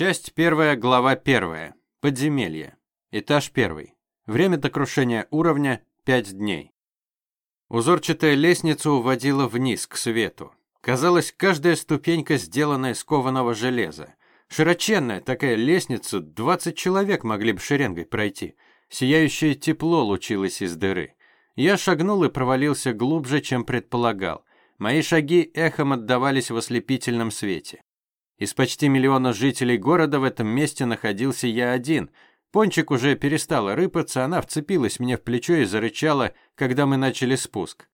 Часть первая, глава первая. Подземелье. Этаж первый. Время до крушения уровня – 5 дней. Узорчатая лестница уводила вниз, к свету. Казалось, каждая ступенька сделана из кованого железа. Широченная такая лестница, 20 человек могли бы шеренгой пройти. Сияющее тепло лучилось из дыры. Я шагнул и провалился глубже, чем предполагал. Мои шаги эхом отдавались в ослепительном свете. Из почти миллиона жителей города в этом месте находился я один. Пончик уже перестала рыпаться, она вцепилась мне в плечо и зарычала, когда мы начали спуск.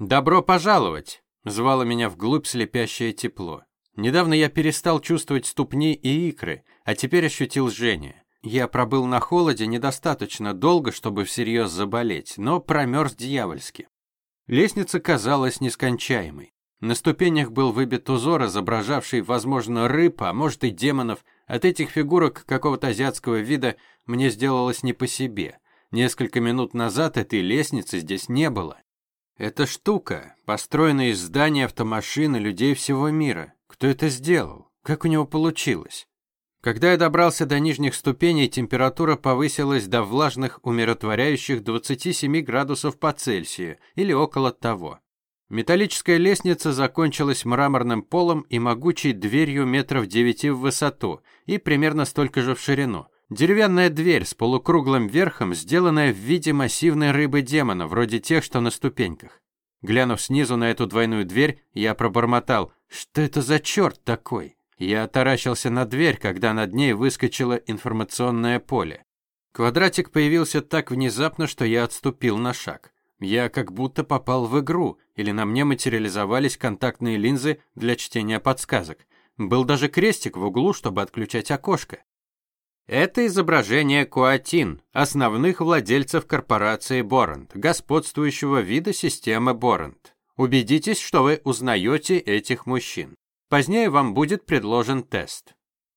«Добро пожаловать!» – звало меня вглубь слепящее тепло. Недавно я перестал чувствовать ступни и икры, а теперь ощутил жжение. Я пробыл на холоде недостаточно долго, чтобы всерьез заболеть, но промерз дьявольски. Лестница казалась нескончаемой. На ступенях был выбит узор, изображавший, возможно, рыб, а может и демонов. От этих фигурок какого-то азиатского вида мне сделалось не по себе. Несколько минут назад этой лестницы здесь не было. Эта штука, построенная из зданий, автомашин и людей всего мира. Кто это сделал? Как у него получилось? Когда я добрался до нижних ступеней, температура повысилась до влажных, умиротворяющих 27 градусов по Цельсию или около того. Металлическая лестница закончилась мраморным полом и могучей дверью метров девяти в высоту и примерно столько же в ширину. Деревянная дверь с полукруглым верхом, сделанная в виде массивной рыбы-демона, вроде тех, что на ступеньках. Глянув снизу на эту двойную дверь, я пробормотал «Что это за черт такой?» Я таращился на дверь, когда над ней выскочило информационное поле. Квадратик появился так внезапно, что я отступил на шаг. Я как будто попал в игру, или на мне материализовались контактные линзы для чтения подсказок. Был даже крестик в углу, чтобы отключать окошко. Это изображение Куатин, основных владельцев корпорации Борант, господствующего вида системы Борант. Убедитесь, что вы узнаете этих мужчин. Позднее вам будет предложен тест.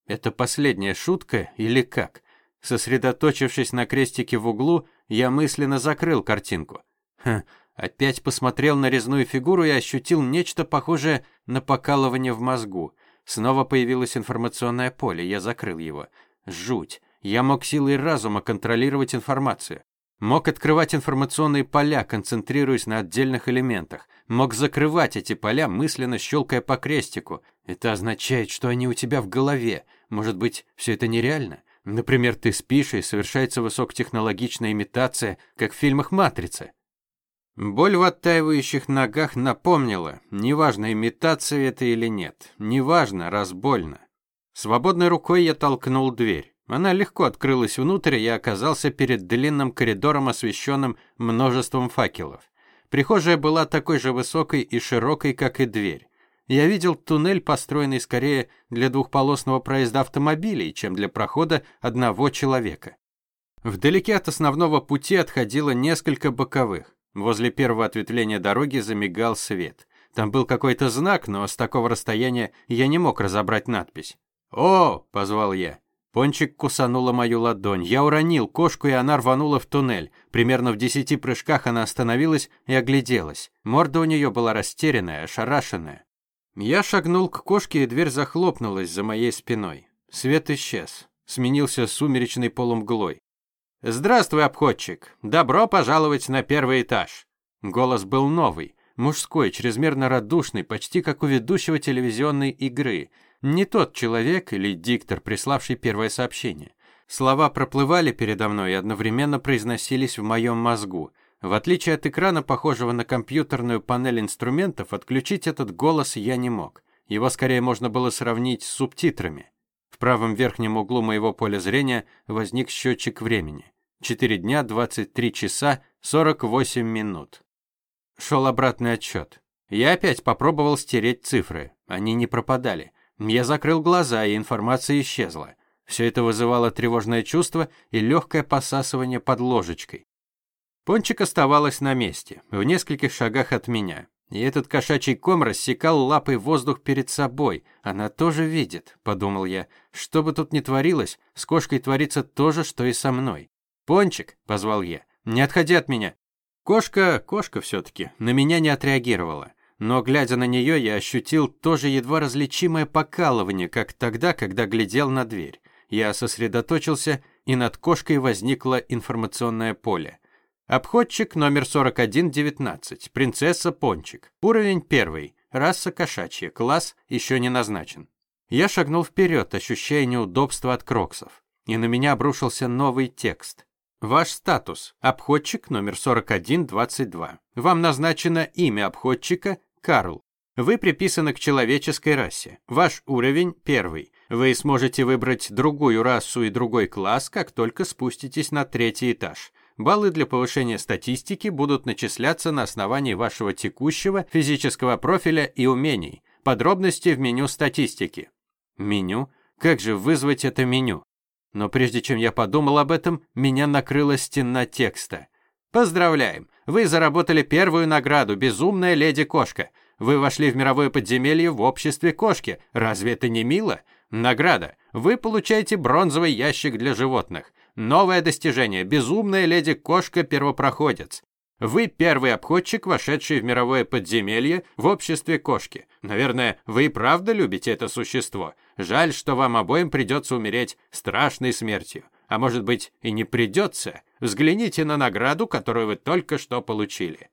Это последняя шутка или как? Сосредоточившись на крестике в углу, я мысленно закрыл картинку. Ха, опять посмотрел на резную фигуру и ощутил нечто похожее на покалывание в мозгу. Снова появилось информационное поле, я закрыл его. Жуть. Я мог силой разума контролировать информацию. Мог открывать информационные поля, концентрируясь на отдельных элементах. Мог закрывать эти поля, мысленно щелкая по крестику. Это означает, что они у тебя в голове. Может быть, все это нереально? Например, ты спишь, и совершается высокотехнологичная имитация, как в фильмах «Матрица». Боль в оттаивающих ногах напомнила, неважно, имитация это или нет, неважно, раз больно. Свободной рукой я толкнул дверь. Она легко открылась внутрь, и я оказался перед длинным коридором, освещенным множеством факелов. Прихожая была такой же высокой и широкой, как и дверь. Я видел туннель, построенный скорее для двухполосного проезда автомобилей, чем для прохода одного человека. Вдалеке от основного пути отходило несколько боковых. Возле первого ответвления дороги замигал свет. Там был какой-то знак, но с такого расстояния я не мог разобрать надпись. «О!» – позвал я. Пончик кусанула мою ладонь. Я уронил кошку, и она рванула в туннель. Примерно в десяти прыжках она остановилась и огляделась. Морда у нее была растерянная, ошарашенная. Я шагнул к кошке, и дверь захлопнулась за моей спиной. Свет исчез. Сменился сумеречной полумглой. «Здравствуй, обходчик! Добро пожаловать на первый этаж!» Голос был новый, мужской, чрезмерно радушный, почти как у ведущего телевизионной игры. Не тот человек или диктор, приславший первое сообщение. Слова проплывали передо мной и одновременно произносились в моем мозгу. В отличие от экрана, похожего на компьютерную панель инструментов, отключить этот голос я не мог. Его скорее можно было сравнить с субтитрами. В правом верхнем углу моего поля зрения возник счетчик времени. 4 дня, 23 часа, 48 минут. Шел обратный отчет. Я опять попробовал стереть цифры. Они не пропадали. Я закрыл глаза, и информация исчезла. Все это вызывало тревожное чувство и легкое посасывание под ложечкой. Пончик оставалась на месте, в нескольких шагах от меня. И этот кошачий ком рассекал лапой воздух перед собой. Она тоже видит, подумал я. Что бы тут ни творилось, с кошкой творится то же, что и со мной. Пончик, позвал я. Не отходи от меня. Кошка, кошка все таки на меня не отреагировала. но, глядя на нее, я ощутил тоже едва различимое покалывание, как тогда, когда глядел на дверь. Я сосредоточился, и над кошкой возникло информационное поле. Обходчик номер 4119, принцесса Пончик. Уровень первый, раса кошачья, класс еще не назначен. Я шагнул вперед, ощущая неудобство от кроксов. И на меня обрушился новый текст. Ваш статус. Обходчик номер 4122. Вам назначено имя обходчика Карл. Вы приписаны к человеческой расе. Ваш уровень первый. Вы сможете выбрать другую расу и другой класс, как только спуститесь на третий этаж. Баллы для повышения статистики будут начисляться на основании вашего текущего физического профиля и умений. Подробности в меню статистики. Меню? Как же вызвать это меню? Но прежде чем я подумал об этом, меня накрыла стена текста. Поздравляем! Вы заработали первую награду «Безумная леди-кошка». Вы вошли в мировое подземелье в обществе кошки. Разве это не мило? Награда. Вы получаете бронзовый ящик для животных. Новое достижение. Безумная леди-кошка-первопроходец. Вы первый обходчик, вошедший в мировое подземелье в обществе кошки. Наверное, вы и правда любите это существо. Жаль, что вам обоим придется умереть страшной смертью. А может быть, и не придется. Взгляните на награду, которую вы только что получили.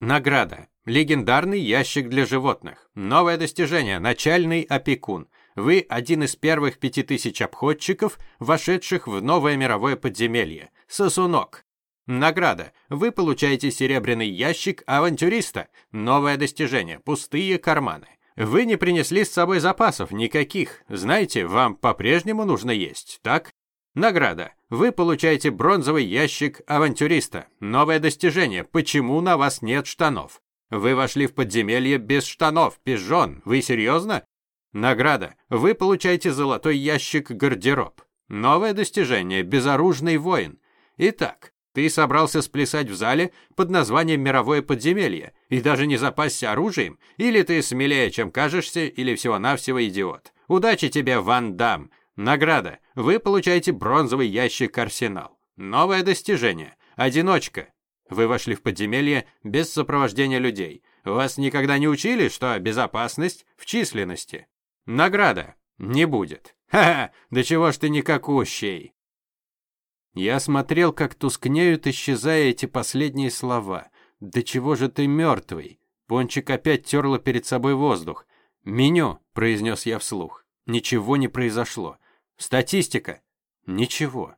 Награда. Легендарный ящик для животных. Новое достижение. Начальный опекун. Вы один из первых пяти тысяч обходчиков, вошедших в новое мировое подземелье. Сосунок. Награда. Вы получаете серебряный ящик авантюриста. Новое достижение. Пустые карманы. Вы не принесли с собой запасов никаких. Знаете, вам по-прежнему нужно есть, так? Награда. Вы получаете бронзовый ящик авантюриста. Новое достижение. Почему на вас нет штанов? Вы вошли в подземелье без штанов, пижон. Вы серьезно? Награда. Вы получаете золотой ящик гардероб. Новое достижение. Безоружный воин. Итак, ты собрался сплясать в зале под названием «Мировое подземелье» и даже не запасся оружием? Или ты смелее, чем кажешься, или всего-навсего идиот? Удачи тебе, Ван Дам! Награда. Вы получаете бронзовый ящик «Арсенал». Новое достижение. Одиночка. Вы вошли в подземелье без сопровождения людей. Вас никогда не учили, что безопасность в численности. Награда. Не будет. Ха-ха, да чего ж ты никакущий. Я смотрел, как тускнеют, исчезая эти последние слова. «Да чего же ты мертвый?» Пончик опять терла перед собой воздух. «Меню», — произнес я вслух. Ничего не произошло. Статистика. Ничего.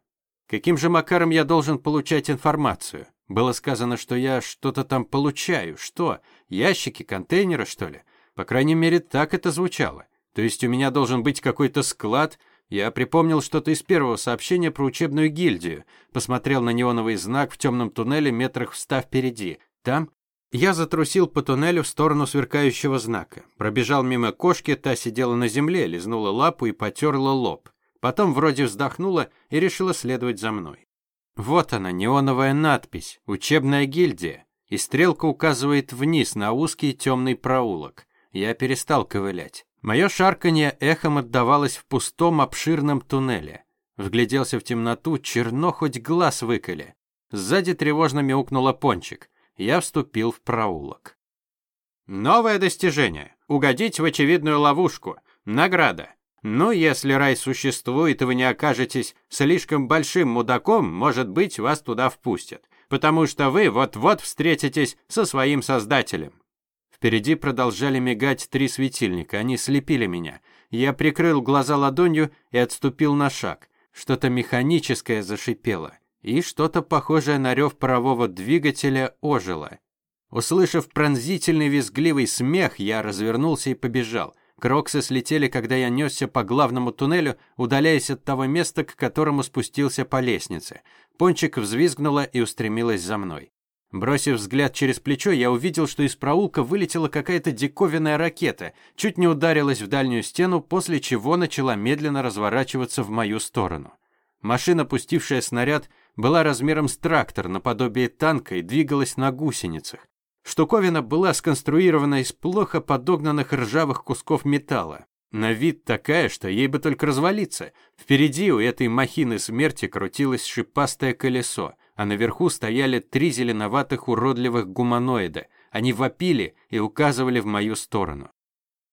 Каким же макаром я должен получать информацию? Было сказано, что я что-то там получаю. Что? Ящики, контейнеры, что ли? По крайней мере, так это звучало. То есть у меня должен быть какой-то склад. Я припомнил что-то из первого сообщения про учебную гильдию. Посмотрел на неоновый знак в темном туннеле метрах в ста впереди. Там я затрусил по туннелю в сторону сверкающего знака. Пробежал мимо кошки, та сидела на земле, лизнула лапу и потерла лоб. Потом вроде вздохнула и решила следовать за мной. Вот она, неоновая надпись «Учебная гильдия», и стрелка указывает вниз на узкий темный проулок. Я перестал ковылять. Мое шарканье эхом отдавалось в пустом обширном туннеле. Вгляделся в темноту, черно хоть глаз выколи. Сзади тревожно мяукнула пончик. Я вступил в проулок. Новое достижение. Угодить в очевидную ловушку. Награда. Но если рай существует, и вы не окажетесь слишком большим мудаком, может быть, вас туда впустят, потому что вы вот-вот встретитесь со своим создателем. Впереди продолжали мигать три светильника, они слепили меня. Я прикрыл глаза ладонью и отступил на шаг. Что-то механическое зашипело, и что-то похожее на рев парового двигателя ожило. Услышав пронзительный визгливый смех, я развернулся и побежал – Кроксы слетели, когда я несся по главному туннелю, удаляясь от того места, к которому спустился по лестнице. Пончик взвизгнула и устремилась за мной. Бросив взгляд через плечо, я увидел, что из проулка вылетела какая-то диковинная ракета, чуть не ударилась в дальнюю стену, после чего начала медленно разворачиваться в мою сторону. Машина, пустившая снаряд, была размером с трактор, наподобие танка, и двигалась на гусеницах. Штуковина была сконструирована из плохо подогнанных ржавых кусков металла. На вид такая, что ей бы только развалиться. Впереди у этой махины смерти крутилось шипастое колесо, а наверху стояли три зеленоватых уродливых гуманоида. Они вопили и указывали в мою сторону.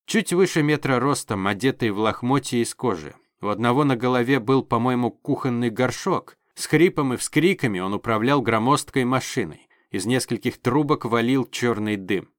Чуть выше метра ростом, одетый в лохмотья из кожи. У одного на голове был, по-моему, кухонный горшок. С хрипом и вскриками он управлял громоздкой машиной. Из нескольких трубок валил черный дым.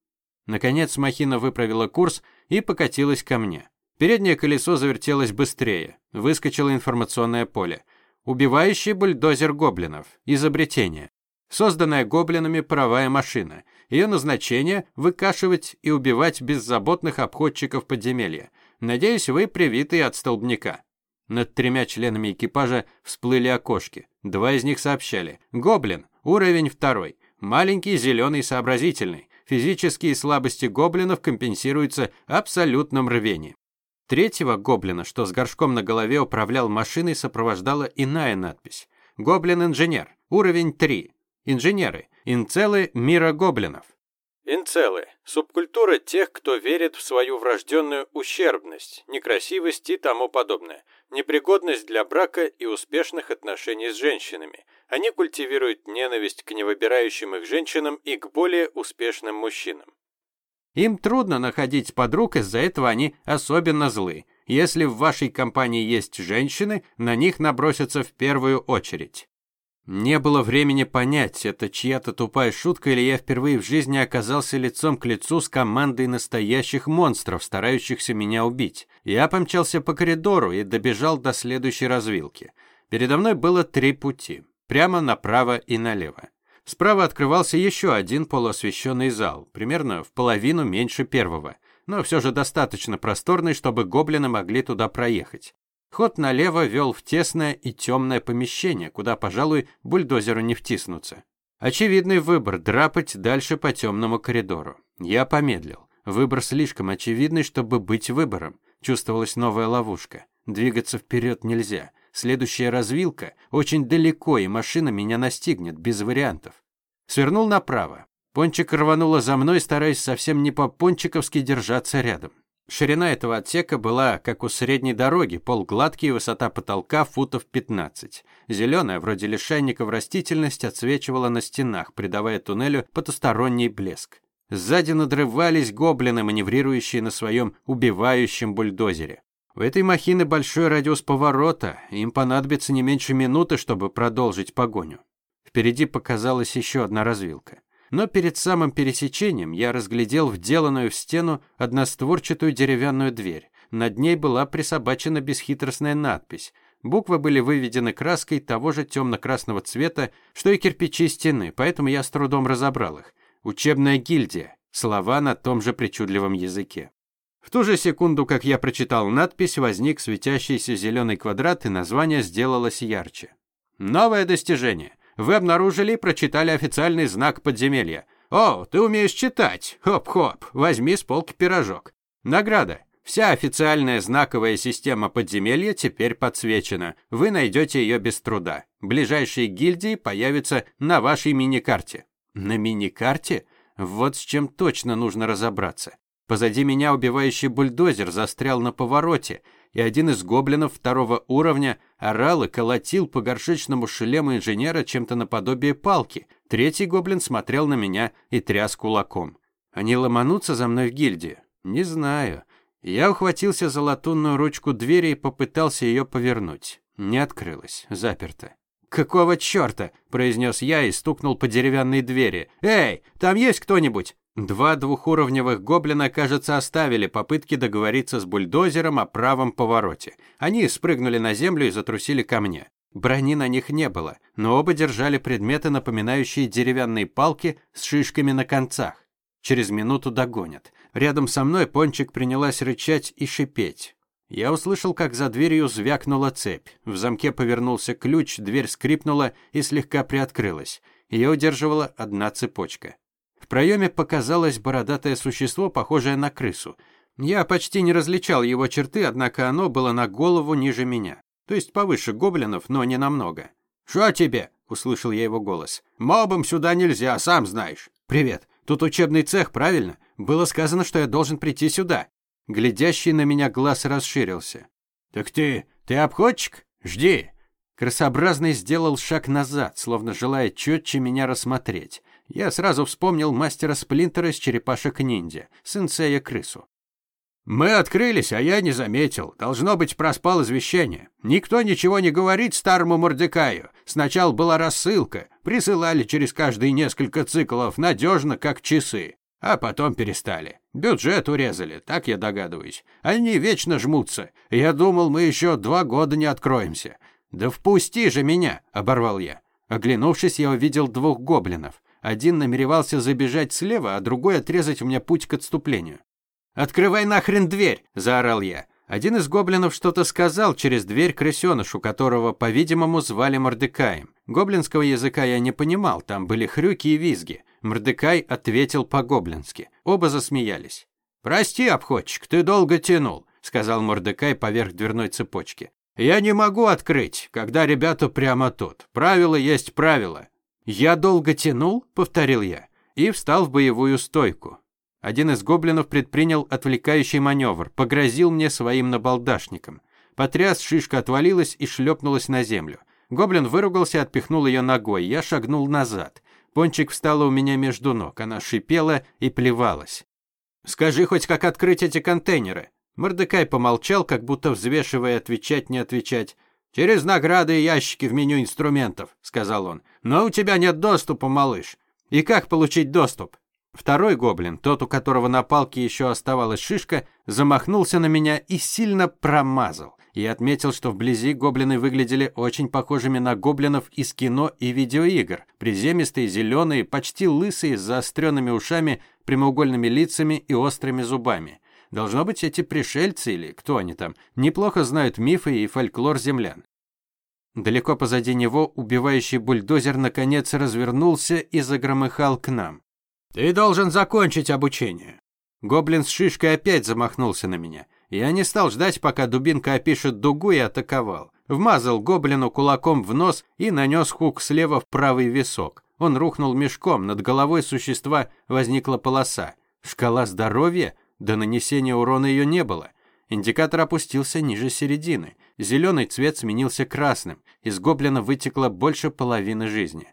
Наконец махина выправила курс и покатилась ко мне. Переднее колесо завертелось быстрее. Выскочило информационное поле. Убивающий бульдозер гоблинов. Изобретение. Созданная гоблинами паровая машина. Ее назначение – выкашивать и убивать беззаботных обходчиков подземелья. Надеюсь, вы привиты от столбняка. Над тремя членами экипажа всплыли окошки. Два из них сообщали. Гоблин. Уровень второй. Маленький, зеленый, сообразительный. Физические слабости гоблинов компенсируются абсолютным рвением. Третьего гоблина, что с горшком на голове управлял машиной, сопровождала иная надпись. Гоблин-инженер. Уровень 3. Инженеры. Инцелы мира гоблинов. Инцелы – субкультура тех, кто верит в свою врожденную ущербность, некрасивость и тому подобное, непригодность для брака и успешных отношений с женщинами. Они культивируют ненависть к невыбирающим их женщинам и к более успешным мужчинам. Им трудно находить подруг, из-за этого они особенно злы. Если в вашей компании есть женщины, на них набросятся в первую очередь. Не было времени понять, это чья-то тупая шутка или я впервые в жизни оказался лицом к лицу с командой настоящих монстров, старающихся меня убить. Я помчался по коридору и добежал до следующей развилки. Передо мной было три пути. Прямо направо и налево. Справа открывался еще один полуосвещенный зал, примерно в половину меньше первого, но все же достаточно просторный, чтобы гоблины могли туда проехать. Ход налево вел в тесное и темное помещение, куда, пожалуй, бульдозеру не втиснуться. Очевидный выбор – драпать дальше по темному коридору. Я помедлил. Выбор слишком очевидный, чтобы быть выбором. Чувствовалась новая ловушка. Двигаться вперед нельзя. Следующая развилка очень далеко, и машина меня настигнет, без вариантов. Свернул направо. Пончик рванула за мной, стараясь совсем не по-пончиковски держаться рядом. Ширина этого отсека была, как у средней дороги, пол гладкий, высота потолка футов 15. Зеленая, вроде лишайников, растительность отсвечивала на стенах, придавая туннелю потусторонний блеск. Сзади надрывались гоблины, маневрирующие на своем убивающем бульдозере. У этой махины большой радиус поворота, им понадобится не меньше минуты, чтобы продолжить погоню. Впереди показалась еще одна развилка но перед самым пересечением я разглядел вделанную в стену одностворчатую деревянную дверь. Над ней была присобачена бесхитростная надпись. Буквы были выведены краской того же темно-красного цвета, что и кирпичи стены, поэтому я с трудом разобрал их. «Учебная гильдия». Слова на том же причудливом языке. В ту же секунду, как я прочитал надпись, возник светящийся зеленый квадрат, и название сделалось ярче. Новое достижение. Вы обнаружили и прочитали официальный знак подземелья. О, ты умеешь читать. Хоп-хоп, возьми с полки пирожок. Награда. Вся официальная знаковая система подземелья теперь подсвечена. Вы найдете ее без труда. Ближайшие гильдии появятся на вашей мини-карте. На мини-карте? Вот с чем точно нужно разобраться. Позади меня убивающий бульдозер застрял на повороте, и один из гоблинов второго уровня орал и колотил по горшечному шлему инженера чем-то наподобие палки. Третий гоблин смотрел на меня и тряс кулаком. Они ломанутся за мной в гильдию? Не знаю. Я ухватился за латунную ручку двери и попытался ее повернуть. Не открылась, заперта. «Какого черта?» – произнес я и стукнул по деревянной двери. «Эй, там есть кто-нибудь?» Два двухуровневых гоблина, кажется, оставили попытки договориться с бульдозером о правом повороте. Они спрыгнули на землю и затрусили ко мне. Брони на них не было, но оба держали предметы, напоминающие деревянные палки с шишками на концах. Через минуту догонят. Рядом со мной Пончик принялась рычать и шипеть. Я услышал, как за дверью звякнула цепь. В замке повернулся ключ, дверь скрипнула и слегка приоткрылась. Ее удерживала одна цепочка. В проеме показалось бородатое существо, похожее на крысу. Я почти не различал его черты, однако оно было на голову ниже меня. То есть повыше гоблинов, но не намного. «Что тебе?» – услышал я его голос. «Мобам сюда нельзя, сам знаешь». «Привет. Тут учебный цех, правильно? Было сказано, что я должен прийти сюда». Глядящий на меня глаз расширился. «Так ты... ты обходчик? Жди!» Красообразный сделал шаг назад, словно желая четче меня рассмотреть. Я сразу вспомнил мастера Сплинтера из черепашек-ниндзя, сенсея крысу. Мы открылись, а я не заметил. Должно быть, проспал извещение. Никто ничего не говорит старому Мордекаю. Сначала была рассылка. Присылали через каждые несколько циклов, надежно, как часы. А потом перестали. Бюджет урезали, так я догадываюсь. Они вечно жмутся. Я думал, мы еще два года не откроемся. Да впусти же меня, оборвал я. Оглянувшись, я увидел двух гоблинов. Один намеревался забежать слева, а другой отрезать мне путь к отступлению. «Открывай нахрен дверь!» – заорал я. Один из гоблинов что-то сказал через дверь крысенышу, которого, по-видимому, звали Мордекаем. Гоблинского языка я не понимал, там были хрюки и визги. Мордекай ответил по-гоблински. Оба засмеялись. «Прости, обходчик, ты долго тянул», – сказал Мордекай поверх дверной цепочки. «Я не могу открыть, когда ребята прямо тут. Правило есть правило». «Я долго тянул?» – повторил я. И встал в боевую стойку. Один из гоблинов предпринял отвлекающий маневр, погрозил мне своим набалдашником. Потряс, шишка отвалилась и шлепнулась на землю. Гоблин выругался отпихнул ее ногой. Я шагнул назад. Пончик встала у меня между ног. Она шипела и плевалась. «Скажи хоть, как открыть эти контейнеры?» Мордекай помолчал, как будто взвешивая, отвечать, не отвечать. «Через награды и ящики в меню инструментов», — сказал он. «Но у тебя нет доступа, малыш. И как получить доступ?» Второй гоблин, тот, у которого на палке еще оставалась шишка, замахнулся на меня и сильно промазал. Я отметил, что вблизи гоблины выглядели очень похожими на гоблинов из кино и видеоигр. Приземистые, зеленые, почти лысые, с заостренными ушами, прямоугольными лицами и острыми зубами. Должно быть, эти пришельцы или кто они там, неплохо знают мифы и фольклор землян. Далеко позади него убивающий бульдозер наконец развернулся и загромыхал к нам. «Ты должен закончить обучение». Гоблин с шишкой опять замахнулся на меня. Я не стал ждать, пока дубинка опишет дугу и атаковал. Вмазал гоблину кулаком в нос и нанес хук слева в правый висок. Он рухнул мешком, над головой существа возникла полоса. Шкала здоровья? До нанесения урона ее не было. Индикатор опустился ниже середины. Зеленый цвет сменился красным. Из гоблина вытекло больше половины жизни.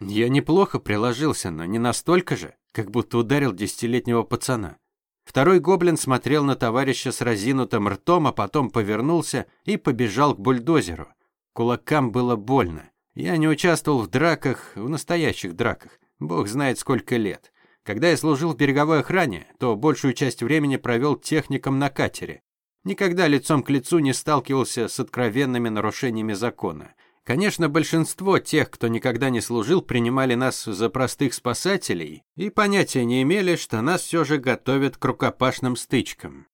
Я неплохо приложился, но не настолько же, как будто ударил десятилетнего пацана. Второй гоблин смотрел на товарища с разинутым ртом, а потом повернулся и побежал к бульдозеру. Кулакам было больно. Я не участвовал в драках, в настоящих драках. Бог знает сколько лет. Когда я служил в береговой охране, то большую часть времени провел техником на катере. Никогда лицом к лицу не сталкивался с откровенными нарушениями закона. Конечно, большинство тех, кто никогда не служил, принимали нас за простых спасателей и понятия не имели, что нас все же готовят к рукопашным стычкам.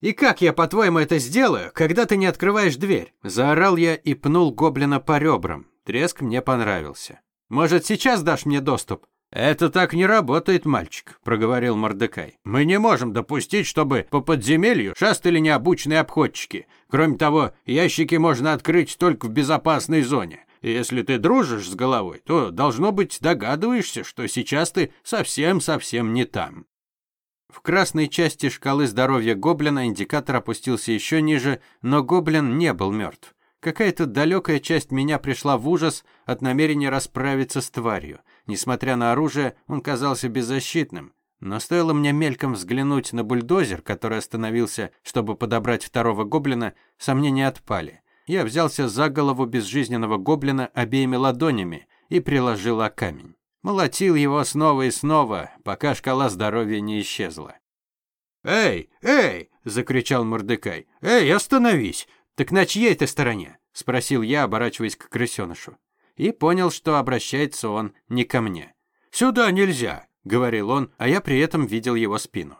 «И как я, по-твоему, это сделаю, когда ты не открываешь дверь?» Заорал я и пнул гоблина по ребрам. Треск мне понравился. «Может, сейчас дашь мне доступ?» «Это так не работает, мальчик», — проговорил Мордекай. «Мы не можем допустить, чтобы по подземелью шастали необученные обходчики. Кроме того, ящики можно открыть только в безопасной зоне. Если ты дружишь с головой, то, должно быть, догадываешься, что сейчас ты совсем-совсем не там». В красной части шкалы здоровья гоблина индикатор опустился еще ниже, но гоблин не был мертв. Какая-то далекая часть меня пришла в ужас от намерения расправиться с тварью. Несмотря на оружие, он казался беззащитным. Но стоило мне мельком взглянуть на бульдозер, который остановился, чтобы подобрать второго гоблина, сомнения отпали. Я взялся за голову безжизненного гоблина обеими ладонями и приложил о камень. Молотил его снова и снова, пока шкала здоровья не исчезла. «Эй, эй!» – закричал Мордекай. «Эй, остановись! Так на чьей ты стороне?» – спросил я, оборачиваясь к крысенышу и понял, что обращается он не ко мне. «Сюда нельзя», — говорил он, а я при этом видел его спину.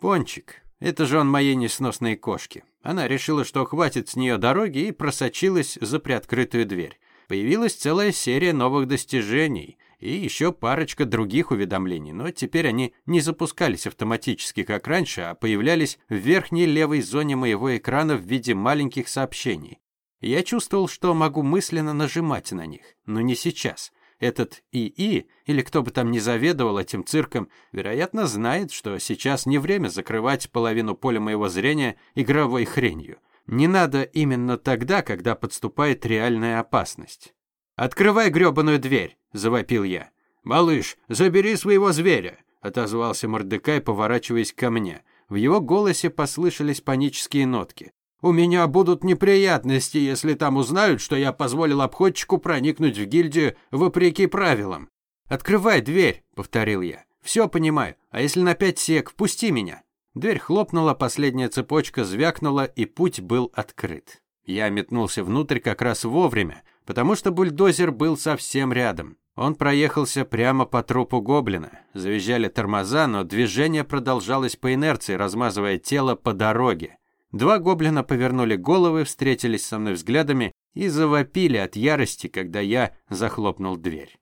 «Пончик, это же он моей несносной кошки». Она решила, что хватит с нее дороги и просочилась за приоткрытую дверь. Появилась целая серия новых достижений и еще парочка других уведомлений, но теперь они не запускались автоматически, как раньше, а появлялись в верхней левой зоне моего экрана в виде маленьких сообщений. Я чувствовал, что могу мысленно нажимать на них, но не сейчас. Этот ИИ, или кто бы там ни заведовал этим цирком, вероятно, знает, что сейчас не время закрывать половину поля моего зрения игровой хренью. Не надо именно тогда, когда подступает реальная опасность. «Открывай грёбаную дверь!» – завопил я. «Малыш, забери своего зверя!» – отозвался Мордекай, поворачиваясь ко мне. В его голосе послышались панические нотки. «У меня будут неприятности, если там узнают, что я позволил обходчику проникнуть в гильдию вопреки правилам». «Открывай дверь», — повторил я. «Все понимаю. А если на пять сек, впусти меня». Дверь хлопнула, последняя цепочка звякнула, и путь был открыт. Я метнулся внутрь как раз вовремя, потому что бульдозер был совсем рядом. Он проехался прямо по трупу гоблина. Завизжали тормоза, но движение продолжалось по инерции, размазывая тело по дороге. Два гоблина повернули головы, встретились со мной взглядами и завопили от ярости, когда я захлопнул дверь.